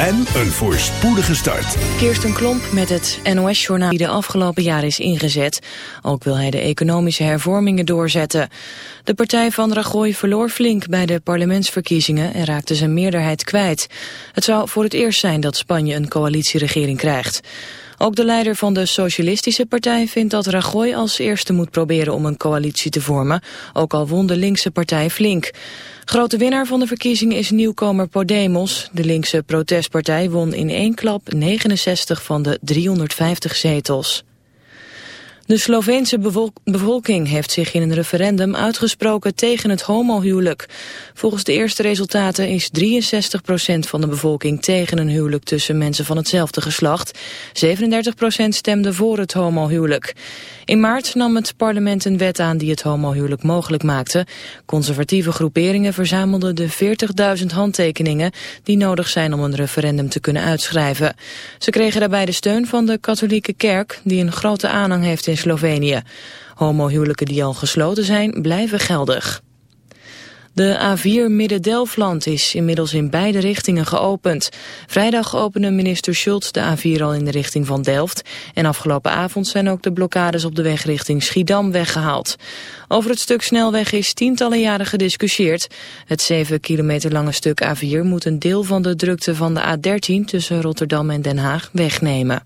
en een voorspoedige start. Kirsten Klomp met het NOS-journaal die de afgelopen jaar is ingezet. Ook wil hij de economische hervormingen doorzetten. De partij van Rajoy verloor flink bij de parlementsverkiezingen en raakte zijn meerderheid kwijt. Het zou voor het eerst zijn dat Spanje een coalitieregering krijgt. Ook de leider van de Socialistische Partij vindt dat Rajoy als eerste moet proberen om een coalitie te vormen, ook al won de linkse partij flink. Grote winnaar van de verkiezingen is nieuwkomer Podemos. De linkse protestpartij won in één klap 69 van de 350 zetels. De Sloveense bevolking heeft zich in een referendum uitgesproken tegen het homohuwelijk. Volgens de eerste resultaten is 63% van de bevolking tegen een huwelijk tussen mensen van hetzelfde geslacht. 37% stemde voor het homohuwelijk. In maart nam het parlement een wet aan die het homohuwelijk mogelijk maakte. Conservatieve groeperingen verzamelden de 40.000 handtekeningen die nodig zijn om een referendum te kunnen uitschrijven. Ze kregen daarbij de steun van de katholieke kerk die een grote aanhang heeft in Slovenië. Homohuwelijken die al gesloten zijn blijven geldig. De A4 Midden-Delfland is inmiddels in beide richtingen geopend. Vrijdag opende minister Schultz de A4 al in de richting van Delft. En afgelopen avond zijn ook de blokkades op de weg richting Schiedam weggehaald. Over het stuk snelweg is tientallen jaren gediscussieerd. Het 7 kilometer lange stuk A4 moet een deel van de drukte van de A13 tussen Rotterdam en Den Haag wegnemen.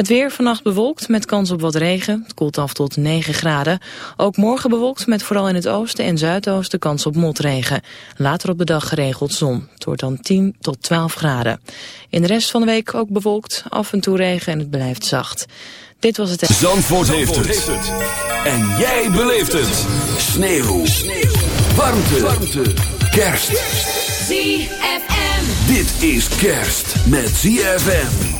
Het weer vannacht bewolkt met kans op wat regen. Het koelt af tot 9 graden. Ook morgen bewolkt met vooral in het oosten en zuidoosten kans op motregen. Later op de dag geregeld zon. Het wordt dan 10 tot 12 graden. In de rest van de week ook bewolkt, af en toe regen en het blijft zacht. Dit was het... Zandvoort, heeft, het. En jij beleeft het. Sneeuw. Sneeuw. Warmte. Warmte. Kerst. ZFM. Dit is kerst met ZFM.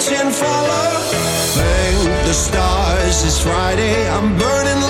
reaching for. Thank the stars, it's Friday. I'm burning.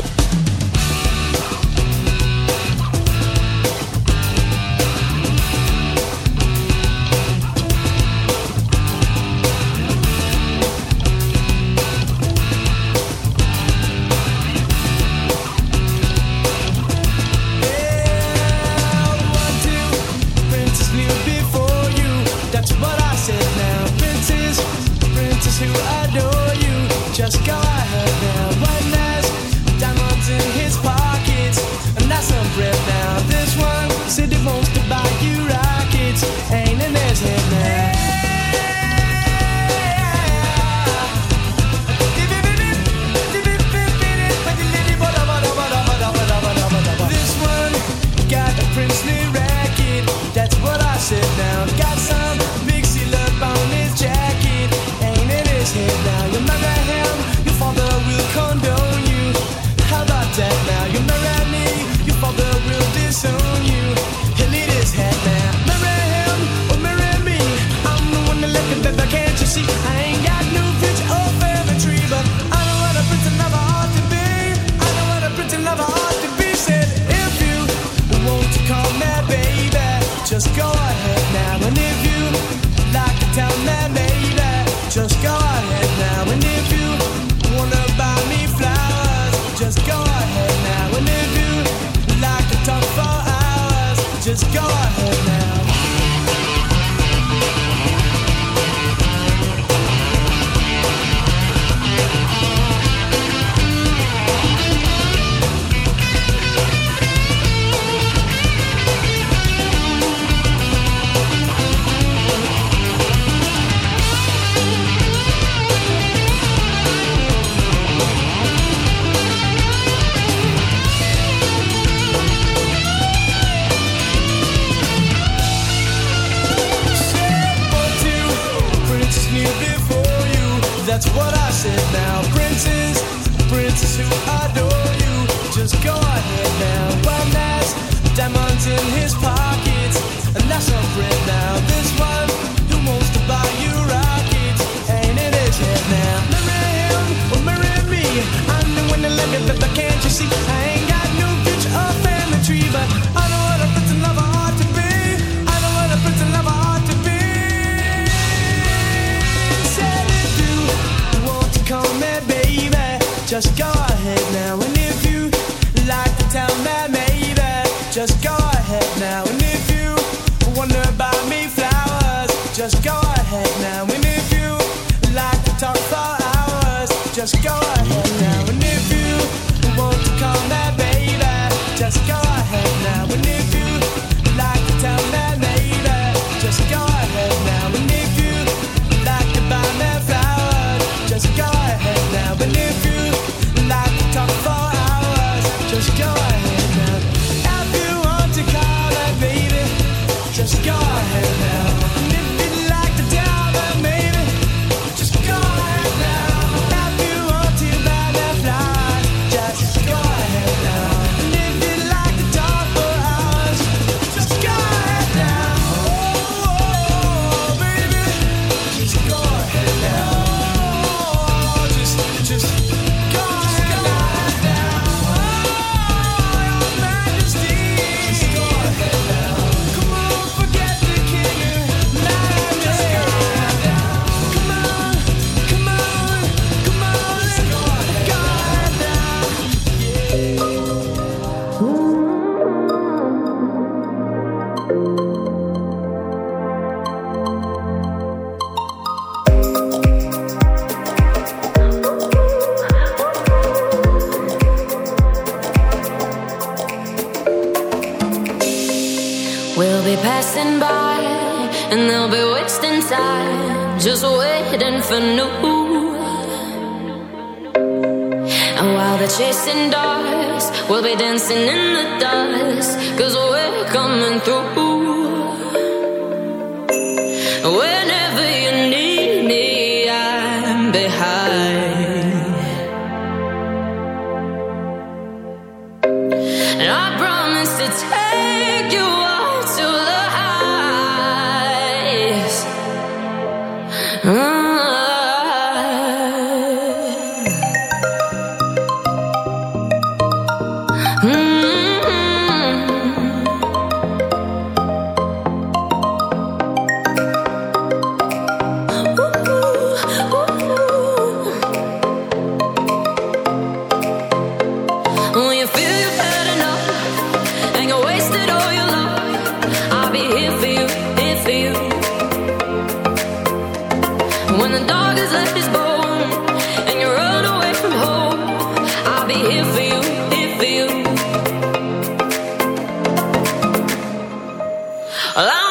Allow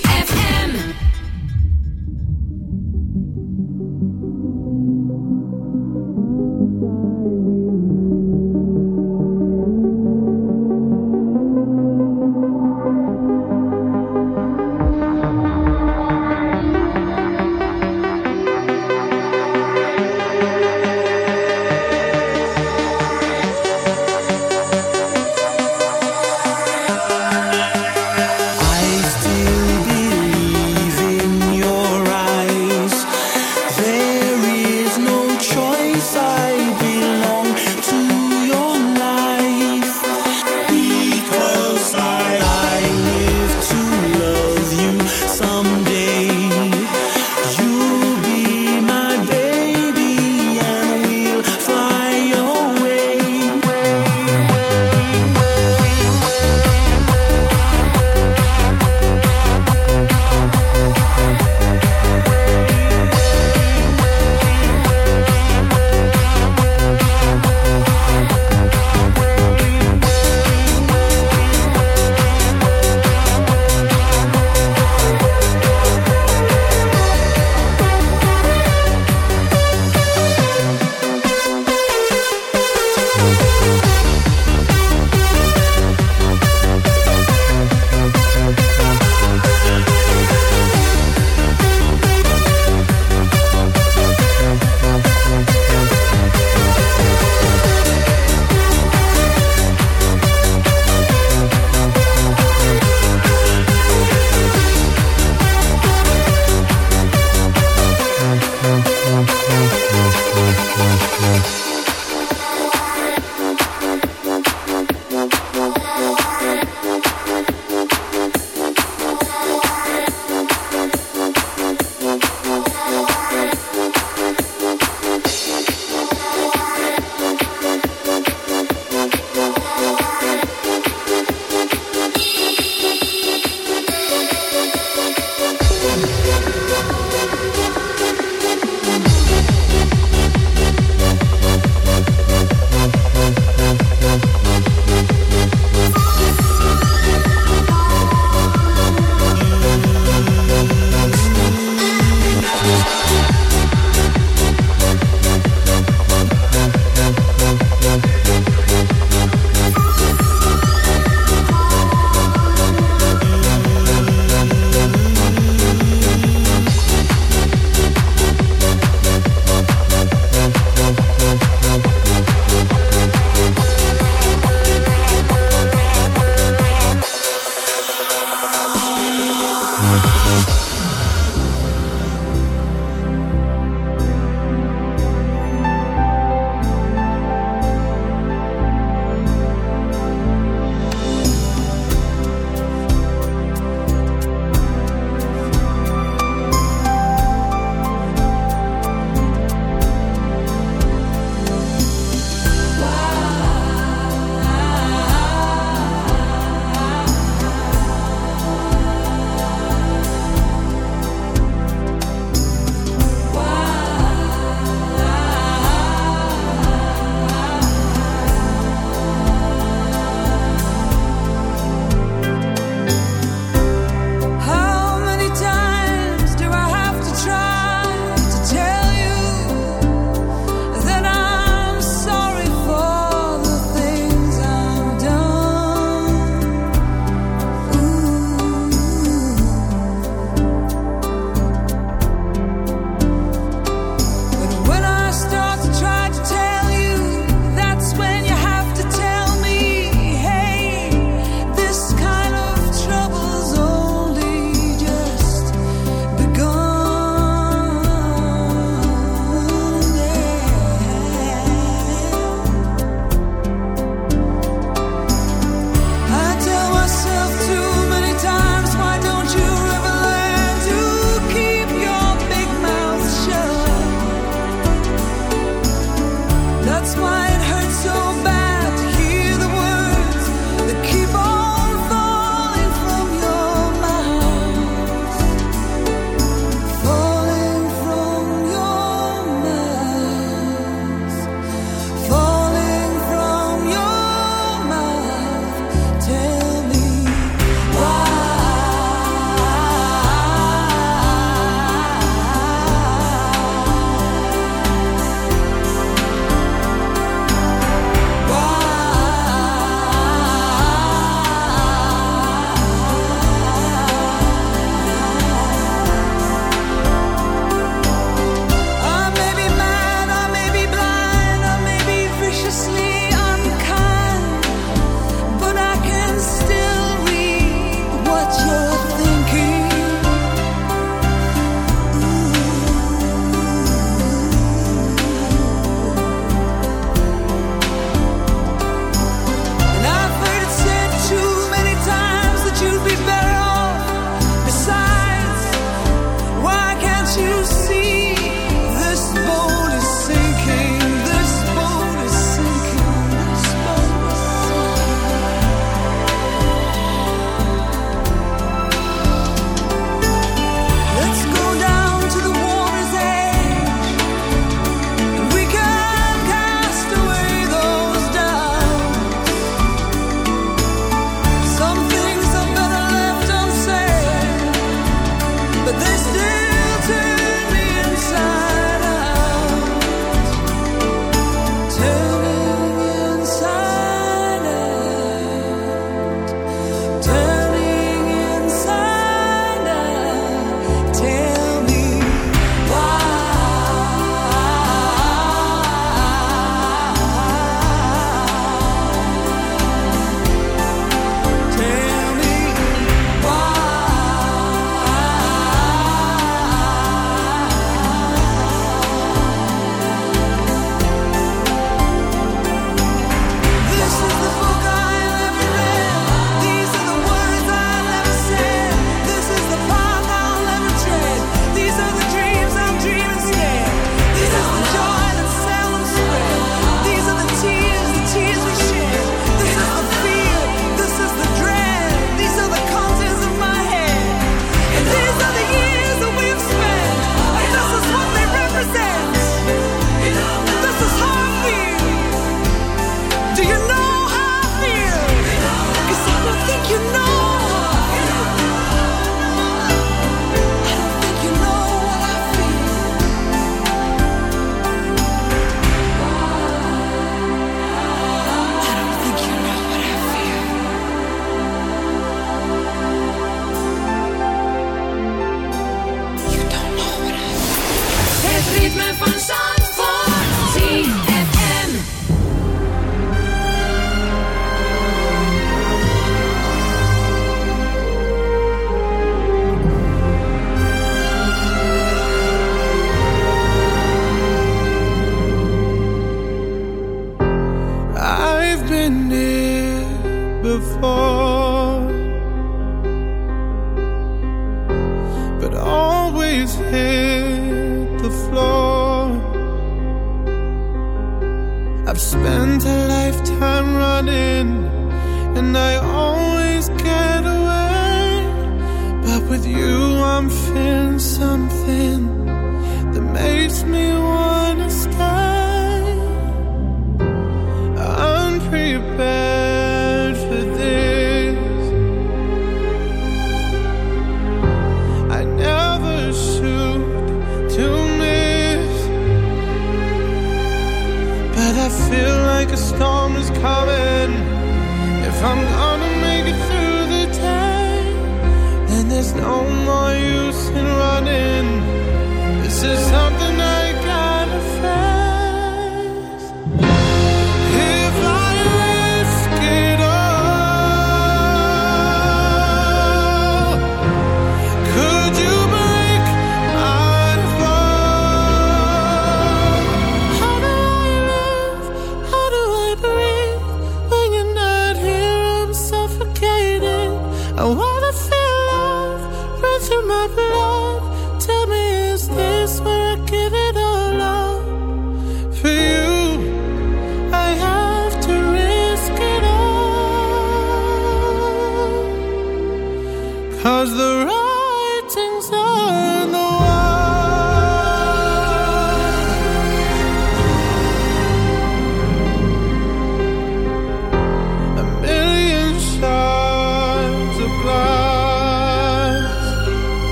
prepare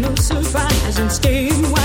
No surprise. And staying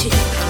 shit.